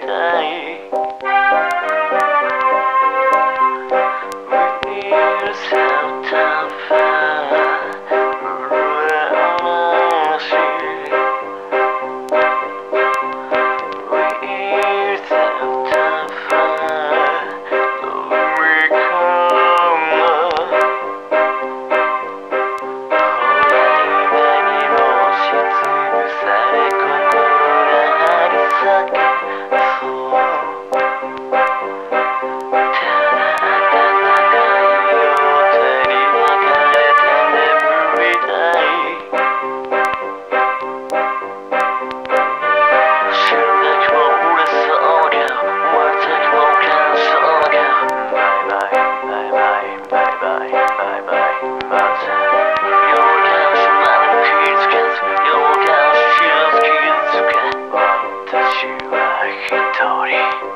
good. story.